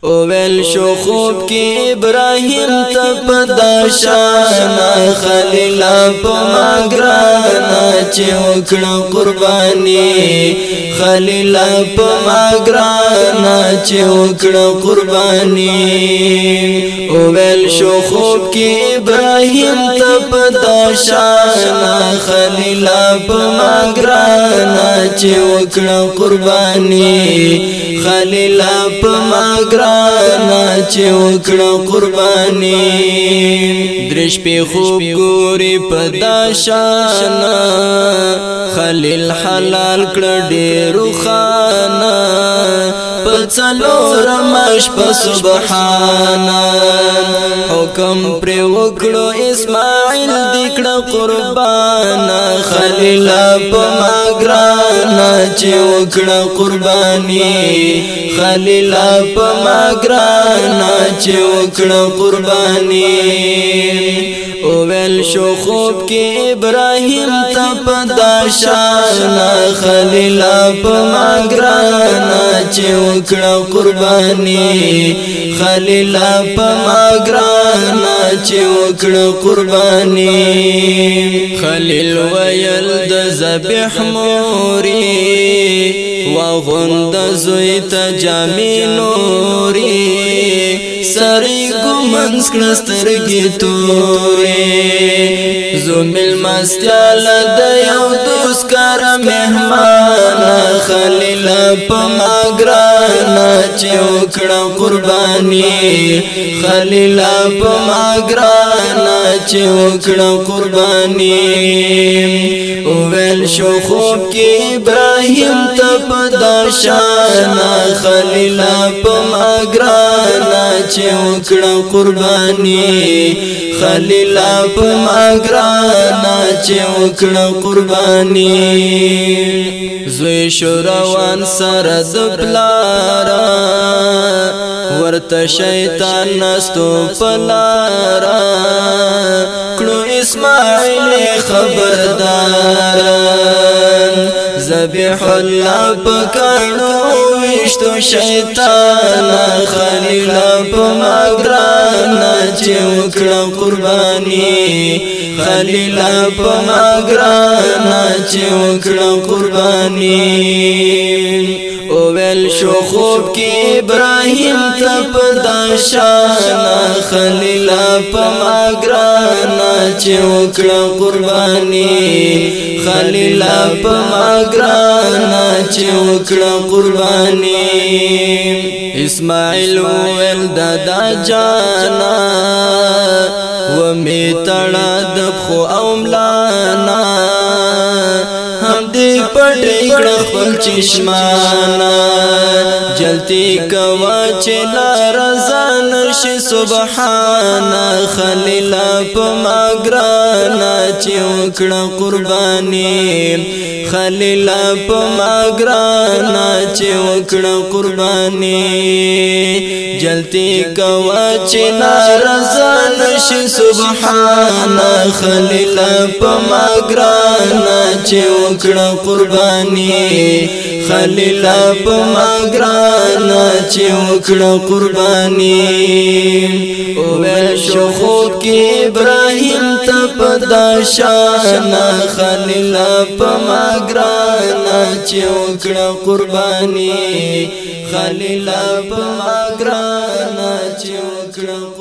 اویل شو خوب کی ابراهیم تپدا شان خلیل په ماګران چې وکړه قرباني خلیل په ما ګران چې وکړه قرباني او ویل شو خوب کې ابراهيم ته پدا شان خلیل په ما ګران چې وکړه قرباني خلیل په ما ګران تعالی چې وکړه قرباني درش په خوب ګوري پداشان خلیل حلال کړ ډېر خا څلورم شپه سبحانا حکم پر وکړو اسماعیل دکړه قربان خلیل په ما ګران چې وکړه قرباني خلیل په ما ګران چې وکړه قرباني ویل شو خوب کې ابراهيم تپ داشان خليل په ماګران چې وکړه قرباني خليل په ماګران چې وکړه قرباني خليل ویل د ذبح موري واغوند زوی ته جامې نوري سری ګمنس کړستر کی تورې زو مل مستیا لدا یو دوست کار مهمان خلیل پما گرانا چوکڑا قربانی خلیل پما گرانا چوکڑا قربانی اویل شو خوب کی ابراہیم تپ داشانا خلیل پما گرانا چوکڑا قربانی خلیل پما گرانا چوکڑا قربانی زوی شو روان سره د پلارا ورته شیطان نستو پلارا کړو اسماعیل خبردار ذبیح الله پکړو وشتو شیطان خلیل په ما ګران چې وکړه قرباني خلیل پما گرانا چې وکړه قرباني او ول شو خوب کې ابراهيم تپ داشان خلیل پما گرانا چې وکړه قرباني خلیل پما گرانا چې وکړه قرباني اسماعیل ول ددا جانا و می تړه چشمانا جلتی کوا چې لارزان شي سبحان خلیل په ما ګرانا چې وکړه قرباني خلیل په ما ګرانا چې وکړه قرباني جلتی کوا چې نارضا نشي سبحان خلیل پما ګران چې وکړه قرباني خلیل اب مگران چې وکړه قرباني او شو خو کې ابراهيم ته پدا شان خلیل اب مگران چې وکړه قرباني خلیل اب مگران چې وکړه